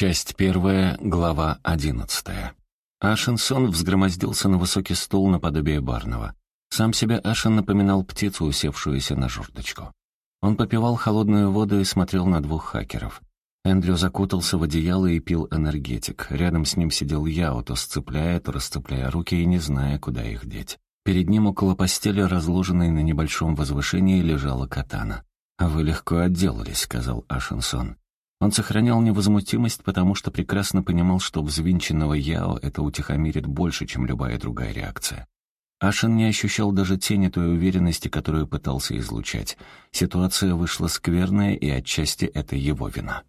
Часть первая, глава одиннадцатая. Ашенсон взгромоздился на высокий стул наподобие барного. Сам себя Ашен напоминал птицу, усевшуюся на жердочку. Он попивал холодную воду и смотрел на двух хакеров. Эндрю закутался в одеяло и пил энергетик. Рядом с ним сидел Яо, то сцепляя, то расцепляя руки и не зная, куда их деть. Перед ним около постели, разложенной на небольшом возвышении, лежала катана. «А вы легко отделались», — сказал Ашенсон. Он сохранял невозмутимость, потому что прекрасно понимал, что взвинченного Яо это утихомирит больше, чем любая другая реакция. Ашин не ощущал даже тени той уверенности, которую пытался излучать. Ситуация вышла скверная, и отчасти это его вина.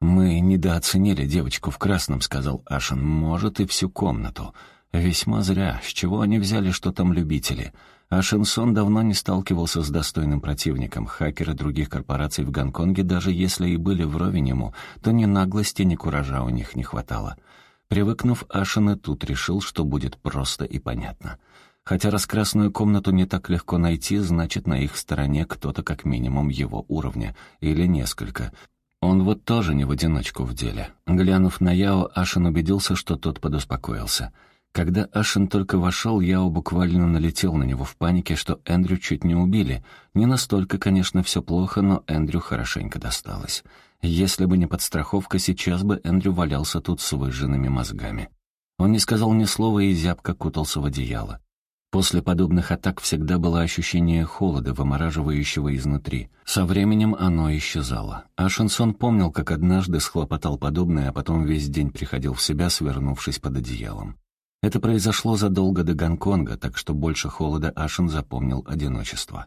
«Мы недооценили девочку в красном», — сказал Ашин. «Может, и всю комнату. Весьма зря. С чего они взяли, что там любители? А Шинсон давно не сталкивался с достойным противником. Хакеры других корпораций в Гонконге, даже если и были вровень ему, то ни наглости, ни куража у них не хватало. Привыкнув, Ашин и тут решил, что будет просто и понятно. Хотя раскрасную комнату не так легко найти, значит, на их стороне кто-то как минимум его уровня, или несколько. Он вот тоже не в одиночку в деле. Глянув на Яо, Ашин убедился, что тот подуспокоился — когда Ашен только вошел, Яо буквально налетел на него в панике, что Эндрю чуть не убили. Не настолько, конечно, все плохо, но Эндрю хорошенько досталось. Если бы не подстраховка, сейчас бы Эндрю валялся тут с выжженными мозгами. Он не сказал ни слова и зябко кутался в одеяло. После подобных атак всегда было ощущение холода, вымораживающего изнутри. Со временем оно исчезало. Ашенсон помнил, как однажды схлопотал подобное, а потом весь день приходил в себя, свернувшись под одеялом. Это произошло задолго до Гонконга, так что больше холода Ашин запомнил одиночество.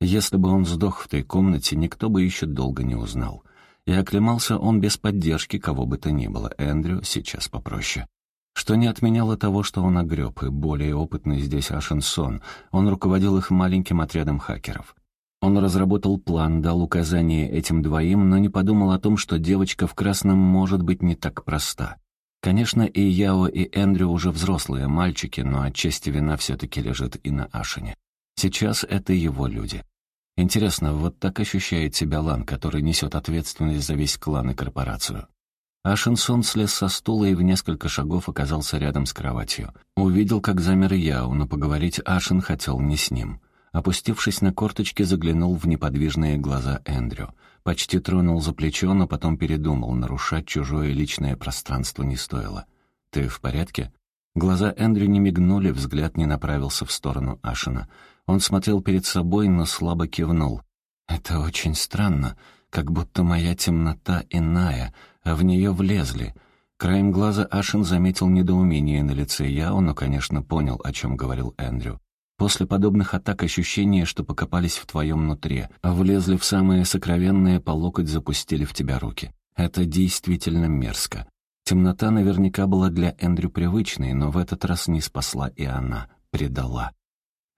Если бы он сдох в той комнате, никто бы еще долго не узнал. И оклемался он без поддержки кого бы то ни было. Эндрю сейчас попроще. Что не отменяло того, что он огреб, и более опытный здесь Ашинсон. Он руководил их маленьким отрядом хакеров. Он разработал план, дал указания этим двоим, но не подумал о том, что девочка в красном может быть не так проста. Конечно, и Яо, и Эндрю уже взрослые мальчики, но отчасти вина все-таки лежит и на Ашине. Сейчас это его люди. Интересно, вот так ощущает себя Лан, который несет ответственность за весь клан и корпорацию. Ашинсон слез со стула и в несколько шагов оказался рядом с кроватью. Увидел, как замер Яо, но поговорить Ашин хотел не с ним. Опустившись на корточки, заглянул в неподвижные глаза Эндрю — Почти тронул за плечо, но потом передумал, нарушать чужое личное пространство не стоило. «Ты в порядке?» Глаза Эндрю не мигнули, взгляд не направился в сторону Ашина. Он смотрел перед собой, но слабо кивнул. «Это очень странно, как будто моя темнота иная, а в нее влезли». Краем глаза Ашин заметил недоумение на лице Яо, но, конечно, понял, о чем говорил Эндрю. После подобных атак ощущение, что покопались в твоем нутре, а влезли в самые сокровенные, по локоть запустили в тебя руки. Это действительно мерзко. Темнота наверняка была для Эндрю привычной, но в этот раз не спасла и она, предала.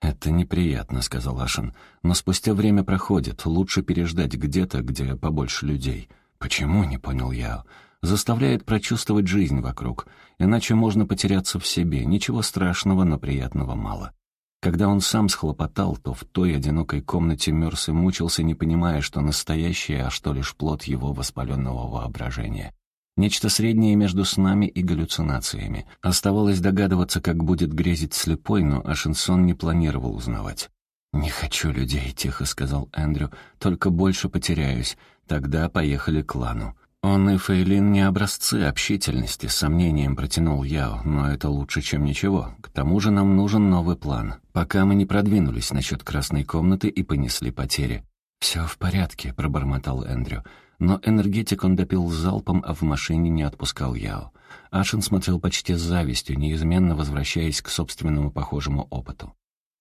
«Это неприятно», — сказал Ашин. «Но спустя время проходит. Лучше переждать где-то, где побольше людей». «Почему?» — не понял я. «Заставляет прочувствовать жизнь вокруг. Иначе можно потеряться в себе. Ничего страшного, но приятного мало». Когда он сам схлопотал, то в той одинокой комнате мерз и мучился, не понимая, что настоящее, а что лишь плод его воспаленного воображения. Нечто среднее между снами и галлюцинациями. Оставалось догадываться, как будет грезить слепой, но Ашинсон не планировал узнавать. «Не хочу людей», — тихо сказал Эндрю, — «только больше потеряюсь. Тогда поехали к клану». «Он и Фейлин не образцы общительности», — сомнением протянул Яо, «но это лучше, чем ничего. К тому же нам нужен новый план, пока мы не продвинулись насчет красной комнаты и понесли потери». «Все в порядке», — пробормотал Эндрю. Но энергетик он допил залпом, а в машине не отпускал Яо. Ашин смотрел почти с завистью, неизменно возвращаясь к собственному похожему опыту.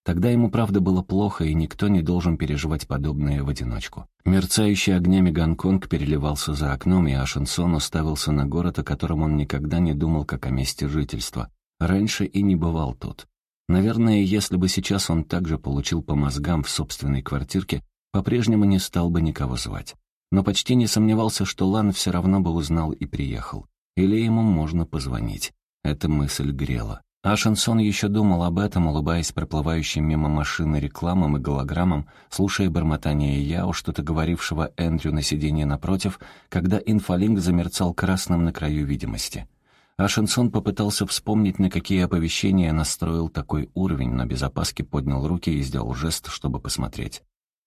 Тогда ему, правда, было плохо, и никто не должен переживать подобное в одиночку. Мерцающий огнями Гонконг переливался за окном, и Ашенсон уставился на город, о котором он никогда не думал как о месте жительства. Раньше и не бывал тут. Наверное, если бы сейчас он также получил по мозгам в собственной квартирке, по-прежнему не стал бы никого звать. Но почти не сомневался, что Лан все равно бы узнал и приехал. Или ему можно позвонить. Эта мысль грела. Ашенсон еще думал об этом, улыбаясь проплывающим мимо машины рекламам и голограммам, слушая бормотание Яо, что-то говорившего Эндрю на сиденье напротив, когда инфолинк замерцал красным на краю видимости. Ашенсон попытался вспомнить, на какие оповещения настроил такой уровень, но без опаски поднял руки и сделал жест, чтобы посмотреть.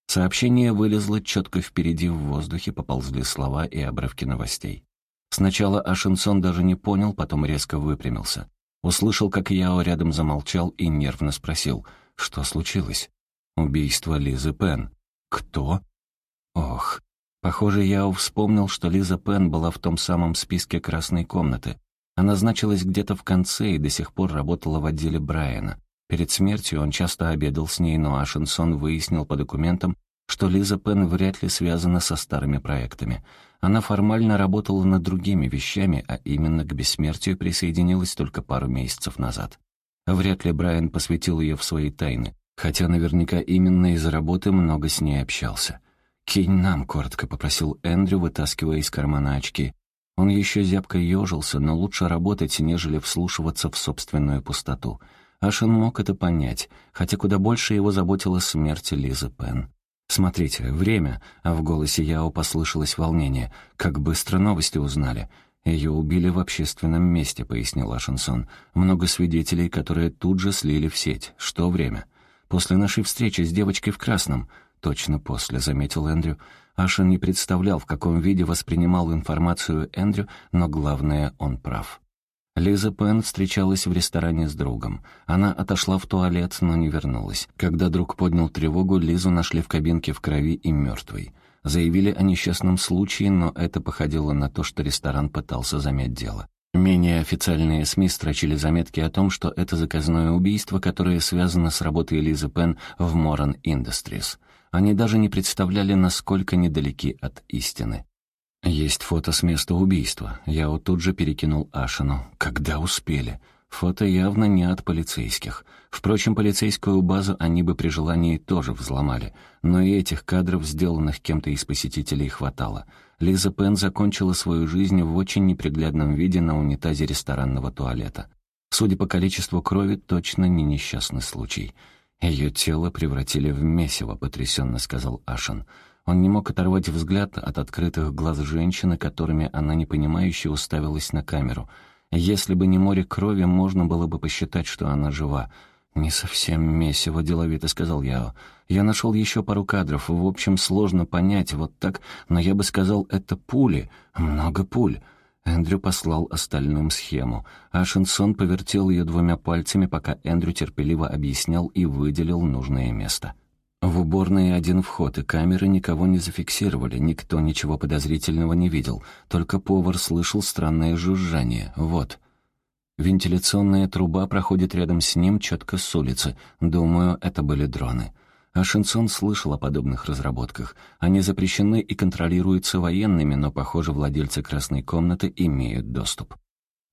Сообщение вылезло четко впереди в воздухе, поползли слова и обрывки новостей. Сначала Ашенсон даже не понял, потом резко выпрямился. Услышал, как Яо рядом замолчал и нервно спросил, что случилось. «Убийство Лизы Пен». «Кто?» «Ох». Похоже, Яо вспомнил, что Лиза Пен была в том самом списке красной комнаты. Она значилась где-то в конце и до сих пор работала в отделе Брайана. Перед смертью он часто обедал с ней, но Ашенсон выяснил по документам, что Лиза Пен вряд ли связана со старыми проектами. Она формально работала над другими вещами, а именно к бессмертию присоединилась только пару месяцев назад. Вряд ли Брайан посвятил ее в свои тайны, хотя наверняка именно из-за работы много с ней общался. «Кинь нам», — коротко попросил Эндрю, вытаскивая из кармана очки. Он еще зябко ежился, но лучше работать, нежели вслушиваться в собственную пустоту. Ашен мог это понять, хотя куда больше его заботила смерть Лизы Пен. «Смотрите, время», — а в голосе Яо послышалось волнение. «Как быстро новости узнали». «Ее убили в общественном месте», — пояснил Ашенсон. «Много свидетелей, которые тут же слили в сеть. Что время?» «После нашей встречи с девочкой в красном». «Точно после», — заметил Эндрю. Ашен не представлял, в каком виде воспринимал информацию Эндрю, но главное, он прав. Лиза Пен встречалась в ресторане с другом. Она отошла в туалет, но не вернулась. Когда друг поднял тревогу, Лизу нашли в кабинке в крови и мертвой. Заявили о несчастном случае, но это походило на то, что ресторан пытался замять дело. Менее официальные СМИ строчили заметки о том, что это заказное убийство, которое связано с работой Лизы Пен в Моран Industries. Они даже не представляли, насколько недалеки от истины. «Есть фото с места убийства. Я вот тут же перекинул Ашину. Когда успели?» Фото явно не от полицейских. Впрочем, полицейскую базу они бы при желании тоже взломали, но и этих кадров, сделанных кем-то из посетителей, хватало. Лиза Пен закончила свою жизнь в очень неприглядном виде на унитазе ресторанного туалета. Судя по количеству крови, точно не несчастный случай. Ее тело превратили в месиво, потрясенно сказал Ашин. Он не мог оторвать взгляд от открытых глаз женщины, которыми она непонимающе уставилась на камеру. Если бы не море крови, можно было бы посчитать, что она жива. «Не совсем месиво», — деловито сказал я. «Я нашел еще пару кадров. В общем, сложно понять, вот так, но я бы сказал, это пули. Много пуль». Эндрю послал остальным схему. Ашинсон повертел ее двумя пальцами, пока Эндрю терпеливо объяснял и выделил нужное место. В уборной один вход, и камеры никого не зафиксировали, никто ничего подозрительного не видел, только повар слышал странное жужжание. Вот. Вентиляционная труба проходит рядом с ним четко с улицы. Думаю, это были дроны. А Шинсон слышал о подобных разработках. Они запрещены и контролируются военными, но, похоже, владельцы красной комнаты имеют доступ.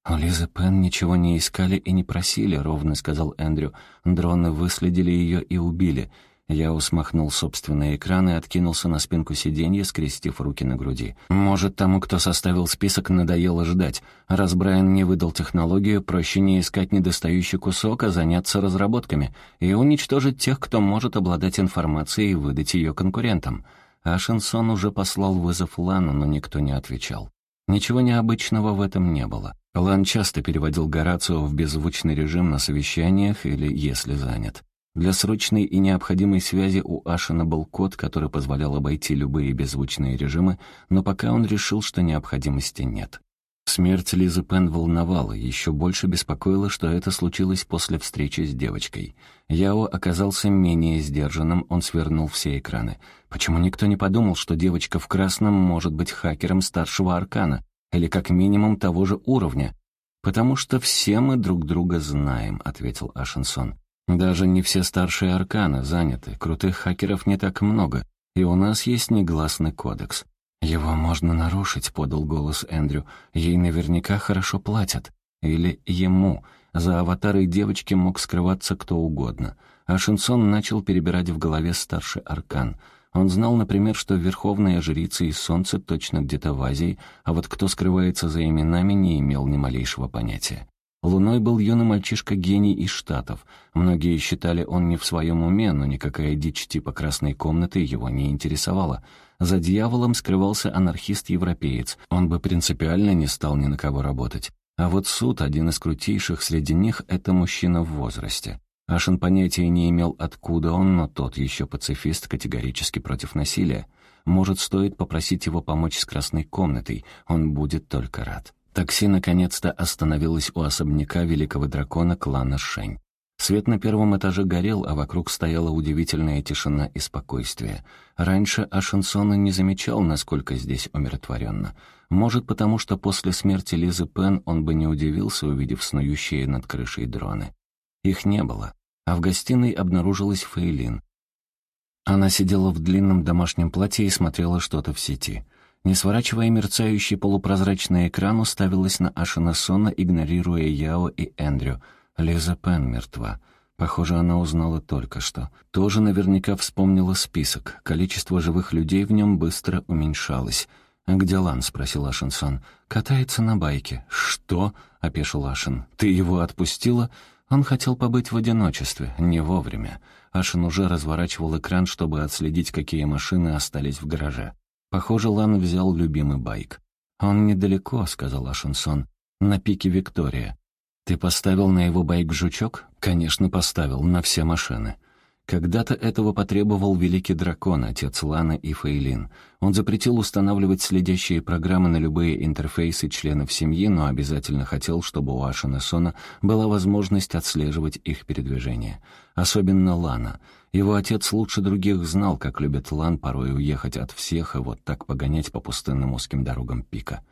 «У Лизы Пен ничего не искали и не просили», — ровно сказал Эндрю. «Дроны выследили ее и убили. Я усмахнул собственный экран и откинулся на спинку сиденья, скрестив руки на груди. Может, тому, кто составил список, надоело ждать. Раз Брайан не выдал технологию, проще не искать недостающий кусок, а заняться разработками и уничтожить тех, кто может обладать информацией и выдать ее конкурентам. Ашенсон уже послал вызов Лану, но никто не отвечал. Ничего необычного в этом не было. Лан часто переводил Горацио в беззвучный режим на совещаниях или если занят. Для срочной и необходимой связи у Ашина был код, который позволял обойти любые беззвучные режимы, но пока он решил, что необходимости нет. Смерть Лизы Пен волновала, еще больше беспокоило, что это случилось после встречи с девочкой. Яо оказался менее сдержанным, он свернул все экраны. Почему никто не подумал, что девочка в красном может быть хакером старшего аркана, или как минимум того же уровня? «Потому что все мы друг друга знаем», — ответил Ашинсон. Даже не все старшие арканы заняты, крутых хакеров не так много, и у нас есть негласный кодекс. «Его можно нарушить», — подал голос Эндрю. «Ей наверняка хорошо платят. Или ему. За аватарой девочки мог скрываться кто угодно». А Шинсон начал перебирать в голове старший аркан. Он знал, например, что верховная жрица из Солнца точно где-то в Азии, а вот кто скрывается за именами, не имел ни малейшего понятия. Луной был юный мальчишка-гений из Штатов. Многие считали, он не в своем уме, но никакая дичь типа «красной комнаты» его не интересовала. За дьяволом скрывался анархист-европеец. Он бы принципиально не стал ни на кого работать. А вот суд, один из крутейших среди них, это мужчина в возрасте. Ашин понятия не имел, откуда он, но тот еще пацифист, категорически против насилия. Может, стоит попросить его помочь с красной комнатой, он будет только рад. Такси наконец-то остановилось у особняка великого дракона клана Шень. Свет на первом этаже горел, а вокруг стояла удивительная тишина и спокойствие. Раньше Ашенсона не замечал, насколько здесь умиротворенно. Может, потому что после смерти Лизы Пен он бы не удивился, увидев снующие над крышей дроны. Их не было, а в гостиной обнаружилась Фейлин. Она сидела в длинном домашнем платье и смотрела что-то в сети — не сворачивая мерцающий полупрозрачный экран, уставилась на Ашина Сона, игнорируя Яо и Эндрю. Лиза Пен мертва. Похоже, она узнала только что. Тоже наверняка вспомнила список. Количество живых людей в нем быстро уменьшалось. «А где Лан?» — спросил Ашинсон. «Катается на байке». «Что?» — опешил Ашин. «Ты его отпустила?» Он хотел побыть в одиночестве, не вовремя. Ашин уже разворачивал экран, чтобы отследить, какие машины остались в гараже. Похоже, Лан взял любимый байк. «Он недалеко», — сказал Ашенсон, — «на пике Виктория». «Ты поставил на его байк жучок?» «Конечно, поставил, на все машины». Когда-то этого потребовал великий дракон, отец Лана и Фейлин. Он запретил устанавливать следящие программы на любые интерфейсы членов семьи, но обязательно хотел, чтобы у Ашина Сона была возможность отслеживать их передвижение. Особенно Лана. Его отец лучше других знал, как любит Лан порой уехать от всех и вот так погонять по пустынным узким дорогам пика.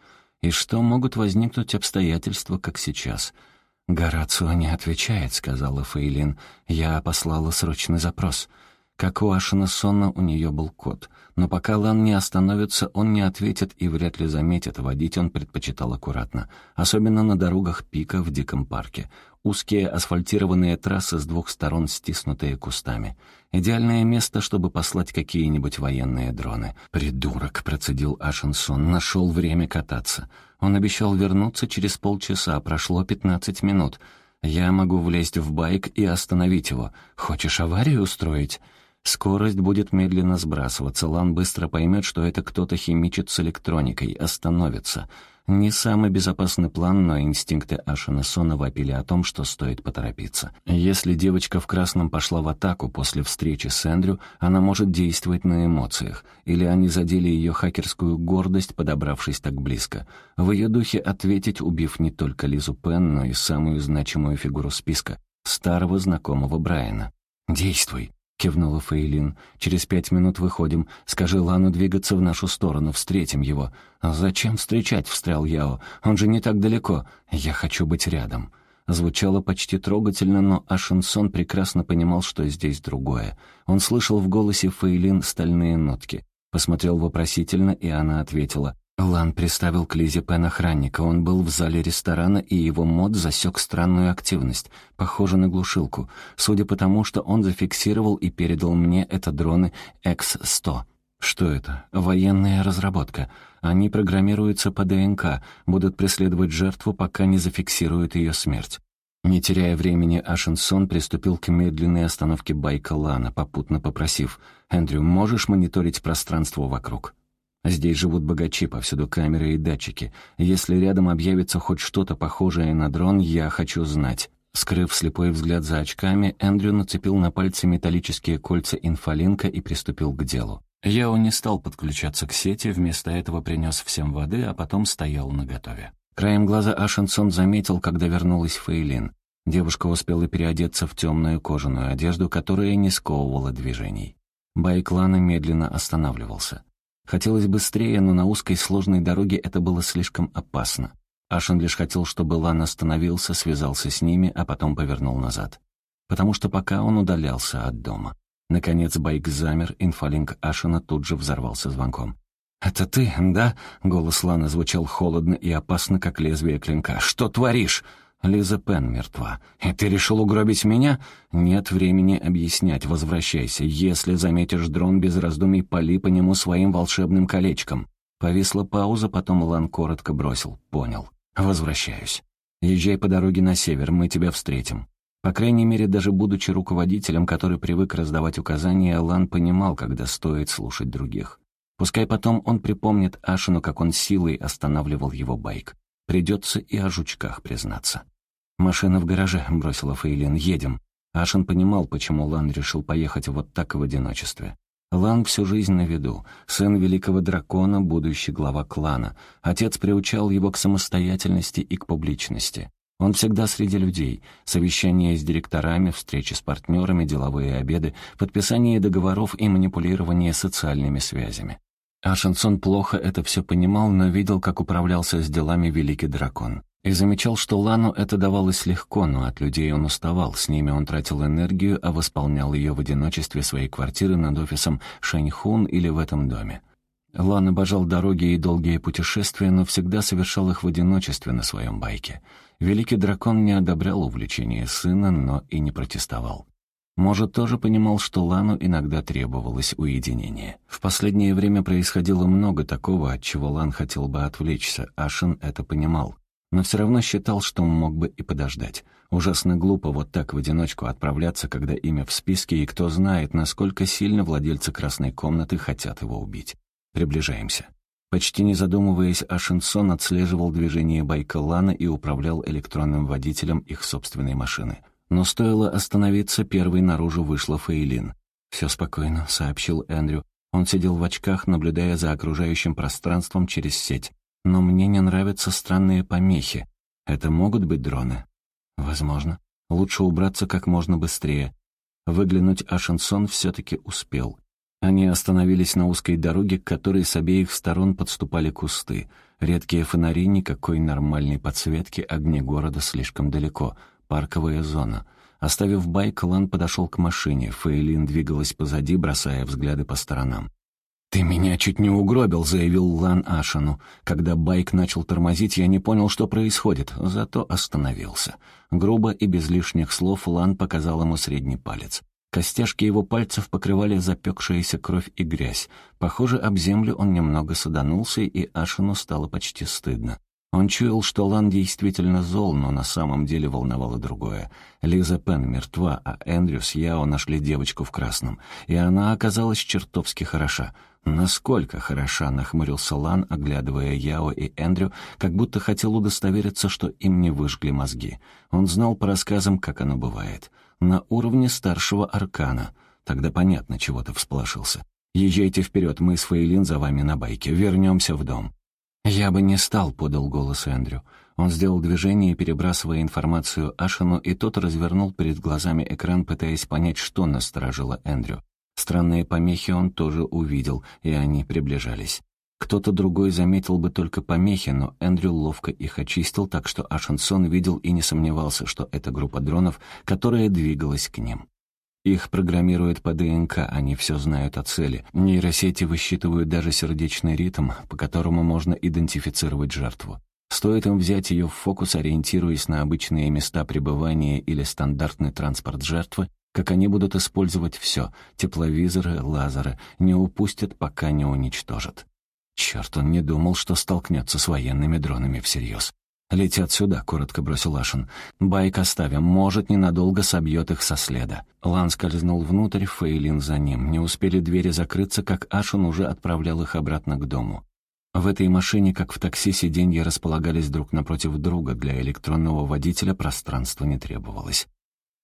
И что могут возникнуть обстоятельства, как сейчас — «Горацио не отвечает», — сказала Фейлин. «Я послала срочный запрос». Как у Ашина Сонна, у нее был код. Но пока Лан не остановится, он не ответит и вряд ли заметит. Водить он предпочитал аккуратно. Особенно на дорогах пика в диком парке. Узкие асфальтированные трассы с двух сторон, стиснутые кустами. Идеальное место, чтобы послать какие-нибудь военные дроны. «Придурок», — процедил Ашинсон, — «нашел время кататься». Он обещал вернуться через полчаса, прошло пятнадцать минут. «Я могу влезть в байк и остановить его. Хочешь аварию устроить?» Скорость будет медленно сбрасываться, Лан быстро поймет, что это кто-то химичит с электроникой, остановится. Не самый безопасный план, но инстинкты Ашина Сона вопили о том, что стоит поторопиться. Если девочка в красном пошла в атаку после встречи с Эндрю, она может действовать на эмоциях. Или они задели ее хакерскую гордость, подобравшись так близко. В ее духе ответить, убив не только Лизу Пен, но и самую значимую фигуру списка — старого знакомого Брайана. «Действуй!» — кивнула Фейлин. «Через пять минут выходим. Скажи Лану двигаться в нашу сторону, встретим его». «Зачем встречать?» — встрял Яо. «Он же не так далеко. Я хочу быть рядом». Звучало почти трогательно, но Ашинсон прекрасно понимал, что здесь другое. Он слышал в голосе Фейлин стальные нотки. Посмотрел вопросительно, и она ответила. Лан приставил к Лизе Пен охранника. Он был в зале ресторана, и его мод засек странную активность, похоже на глушилку. Судя по тому, что он зафиксировал и передал мне, это дроны X-100. Что это? Военная разработка. Они программируются по ДНК, будут преследовать жертву, пока не зафиксируют ее смерть. Не теряя времени, Ашенсон приступил к медленной остановке байка Лана, попутно попросив «Эндрю, можешь мониторить пространство вокруг?» Здесь живут богачи, повсюду камеры и датчики. Если рядом объявится хоть что-то похожее на дрон, я хочу знать». Скрыв слепой взгляд за очками, Эндрю нацепил на пальцы металлические кольца инфолинка и приступил к делу. Яо не стал подключаться к сети, вместо этого принес всем воды, а потом стоял наготове. Краем глаза Ашенсон заметил, когда вернулась Фейлин. Девушка успела переодеться в темную кожаную одежду, которая не сковывала движений. Байклана медленно останавливался. Хотелось быстрее, но на узкой сложной дороге это было слишком опасно. Ашен лишь хотел, чтобы Лан остановился, связался с ними, а потом повернул назад. Потому что пока он удалялся от дома. Наконец байк замер, инфолинк Ашена тут же взорвался звонком. «Это ты, да?» — голос Лана звучал холодно и опасно, как лезвие клинка. «Что творишь?» Лиза Пен мертва. И ты решил угробить меня? Нет времени объяснять, возвращайся. Если заметишь дрон без раздумий, пали по нему своим волшебным колечком. Повисла пауза, потом Лан коротко бросил. Понял. Возвращаюсь. Езжай по дороге на север, мы тебя встретим». По крайней мере, даже будучи руководителем, который привык раздавать указания, Лан понимал, когда стоит слушать других. Пускай потом он припомнит Ашину, как он силой останавливал его байк. Придется и о жучках признаться. «Машина в гараже», — бросила Фейлин, — «едем». Ашин понимал, почему Лан решил поехать вот так в одиночестве. Лан всю жизнь на виду, сын великого дракона, будущий глава клана. Отец приучал его к самостоятельности и к публичности. Он всегда среди людей. Совещания с директорами, встречи с партнерами, деловые обеды, подписание договоров и манипулирование социальными связями. Ашенсон плохо это все понимал, но видел, как управлялся с делами великий дракон. И замечал, что Лану это давалось легко, но от людей он уставал, с ними он тратил энергию, а восполнял ее в одиночестве своей квартиры над офисом Шаньхун или в этом доме. Лан обожал дороги и долгие путешествия, но всегда совершал их в одиночестве на своем байке. Великий дракон не одобрял увлечение сына, но и не протестовал. Может, тоже понимал, что Лану иногда требовалось уединение. В последнее время происходило много такого, от чего Лан хотел бы отвлечься, Ашин это понимал. Но все равно считал, что мог бы и подождать. Ужасно глупо вот так в одиночку отправляться, когда имя в списке, и кто знает, насколько сильно владельцы красной комнаты хотят его убить. Приближаемся. Почти не задумываясь, Ашинсон отслеживал движение Байкалана и управлял электронным водителем их собственной машины. Но стоило остановиться, первой наружу вышла Фейлин. «Все спокойно», — сообщил Эндрю. Он сидел в очках, наблюдая за окружающим пространством через сеть. «Но мне не нравятся странные помехи. Это могут быть дроны?» «Возможно. Лучше убраться как можно быстрее». Выглянуть Ашинсон все-таки успел. Они остановились на узкой дороге, к которой с обеих сторон подступали кусты. Редкие фонари, никакой нормальной подсветки, огни города слишком далеко. Парковая зона. Оставив байк, Лан подошел к машине. Фейлин двигалась позади, бросая взгляды по сторонам. «Ты меня чуть не угробил», — заявил Лан Ашану. Когда байк начал тормозить, я не понял, что происходит, зато остановился. Грубо и без лишних слов Лан показал ему средний палец. Костяшки его пальцев покрывали запекшаяся кровь и грязь. Похоже, об землю он немного саданулся, и Ашину стало почти стыдно. Он чуял, что Лан действительно зол, но на самом деле волновало другое. Лиза Пен мертва, а Эндрю с Яо нашли девочку в красном, и она оказалась чертовски хороша. «Насколько хороша?» — нахмурился Лан, оглядывая Яо и Эндрю, как будто хотел удостовериться, что им не выжгли мозги. Он знал по рассказам, как оно бывает на уровне старшего аркана. Тогда понятно, чего ты всполошился. Езжайте вперед, мы с Фейлин за вами на байке. Вернемся в дом». «Я бы не стал», — подал голос Эндрю. Он сделал движение, перебрасывая информацию Ашину, и тот развернул перед глазами экран, пытаясь понять, что насторожило Эндрю. Странные помехи он тоже увидел, и они приближались. Кто-то другой заметил бы только помехи, но Эндрю ловко их очистил, так что Ашенсон видел и не сомневался, что это группа дронов, которая двигалась к ним. Их программируют по ДНК, они все знают о цели. Нейросети высчитывают даже сердечный ритм, по которому можно идентифицировать жертву. Стоит им взять ее в фокус, ориентируясь на обычные места пребывания или стандартный транспорт жертвы, как они будут использовать все — тепловизоры, лазеры, не упустят, пока не уничтожат. Черт, он не думал, что столкнется с военными дронами всерьез. «Летят сюда», — коротко бросил Ашин. «Байк оставим, может, ненадолго собьет их со следа». Лан скользнул внутрь, Фейлин за ним. Не успели двери закрыться, как Ашин уже отправлял их обратно к дому. В этой машине, как в такси, сиденья располагались друг напротив друга. Для электронного водителя пространства не требовалось.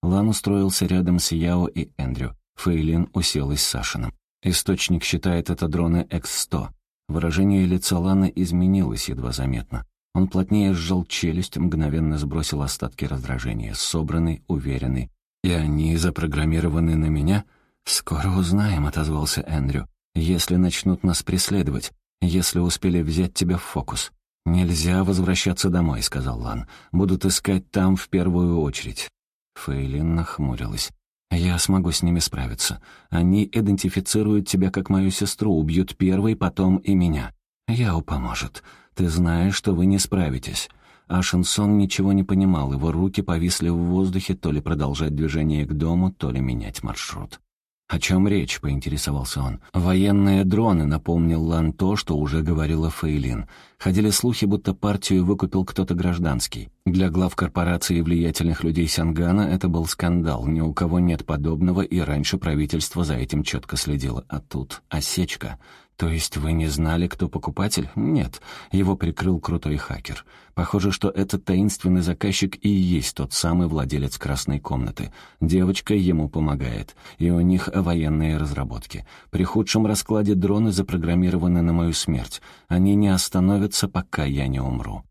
Лан устроился рядом с Яо и Эндрю. Фейлин уселась с Ашином. Источник считает это дроны X-100. Выражение лица Ланы изменилось едва заметно. Он плотнее сжал челюсть, мгновенно сбросил остатки раздражения, собранный, уверенный. «И они запрограммированы на меня?» «Скоро узнаем», — отозвался Эндрю. «Если начнут нас преследовать, если успели взять тебя в фокус». «Нельзя возвращаться домой», — сказал Лан. «Будут искать там в первую очередь». Фейлин нахмурилась. «Я смогу с ними справиться. Они идентифицируют тебя как мою сестру, убьют первой, потом и меня. Яо поможет. Ты знаешь, что вы не справитесь». А Шансон ничего не понимал, его руки повисли в воздухе, то ли продолжать движение к дому, то ли менять маршрут. «О чем речь?» — поинтересовался он. «Военные дроны», — напомнил Лан то, что уже говорила Фейлин. Ходили слухи, будто партию выкупил кто-то гражданский. Для глав корпорации и влиятельных людей Сянгана это был скандал. Ни у кого нет подобного, и раньше правительство за этим четко следило. А тут осечка. «То есть вы не знали, кто покупатель?» «Нет». Его прикрыл крутой хакер. Похоже, что этот таинственный заказчик и есть тот самый владелец красной комнаты. Девочка ему помогает. И у них военные разработки. При худшем раскладе дроны запрограммированы на мою смерть. Они не остановятся, пока я не умру.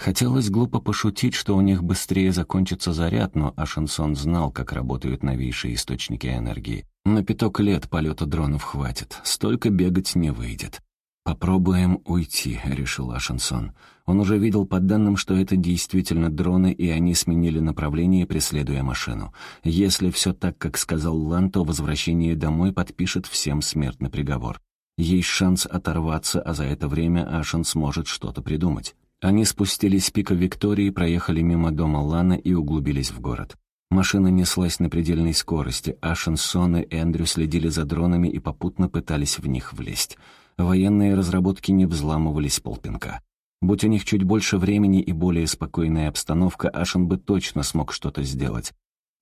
Хотелось глупо пошутить, что у них быстрее закончится заряд, но Ашенсон знал, как работают новейшие источники энергии. На пяток лет полета дронов хватит, столько бегать не выйдет. «Попробуем уйти», — решил Ашенсон. Он уже видел по данным, что это действительно дроны, и они сменили направление, преследуя машину. Если все так, как сказал Лан, то возвращение домой подпишет всем смертный приговор. Есть шанс оторваться, а за это время Ашен сможет что-то придумать. Они спустились с пика Виктории, проехали мимо дома Лана и углубились в город. Машина неслась на предельной скорости, а Шансон и Эндрю следили за дронами и попутно пытались в них влезть. Военные разработки не взламывались полпинка. Будь у них чуть больше времени и более спокойная обстановка, Ашен бы точно смог что-то сделать.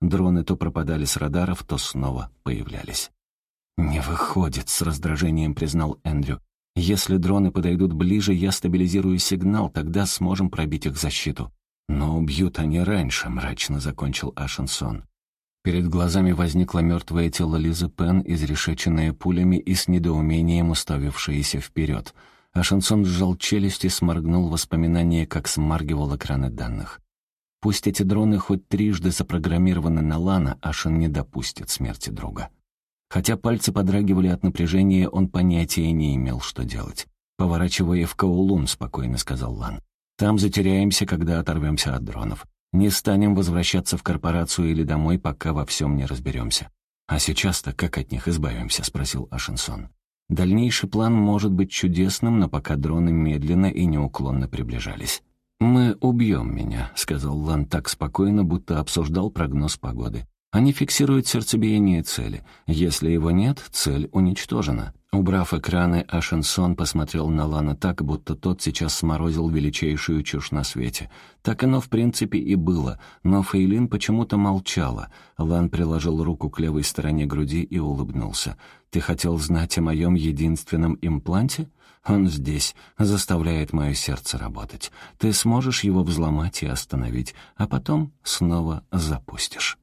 Дроны то пропадали с радаров, то снова появлялись. «Не выходит», — с раздражением признал Эндрю. Если дроны подойдут ближе, я стабилизирую сигнал, тогда сможем пробить их защиту. Но убьют они раньше, мрачно закончил Ашенсон. Перед глазами возникло мертвое тело Лизы Пен, изрешеченное пулями и с недоумением уставившееся вперед. Ашенсон сжал челюсть и сморгнул воспоминания, как смаргивал экраны данных. Пусть эти дроны хоть трижды запрограммированы на Лана, Ашен не допустит смерти друга. Хотя пальцы подрагивали от напряжения, он понятия не имел, что делать. «Поворачивая в Каулун», — спокойно сказал Лан. «Там затеряемся, когда оторвемся от дронов. Не станем возвращаться в корпорацию или домой, пока во всем не разберемся». «А сейчас-то как от них избавимся?» — спросил Ашенсон. Дальнейший план может быть чудесным, но пока дроны медленно и неуклонно приближались. «Мы убьем меня», — сказал Лан так спокойно, будто обсуждал прогноз погоды. Они фиксируют сердцебиение цели. Если его нет, цель уничтожена. Убрав экраны, Ашенсон посмотрел на Лана так, будто тот сейчас сморозил величайшую чушь на свете. Так оно в принципе и было, но Фейлин почему-то молчала. Лан приложил руку к левой стороне груди и улыбнулся. «Ты хотел знать о моем единственном импланте? Он здесь, заставляет мое сердце работать. Ты сможешь его взломать и остановить, а потом снова запустишь».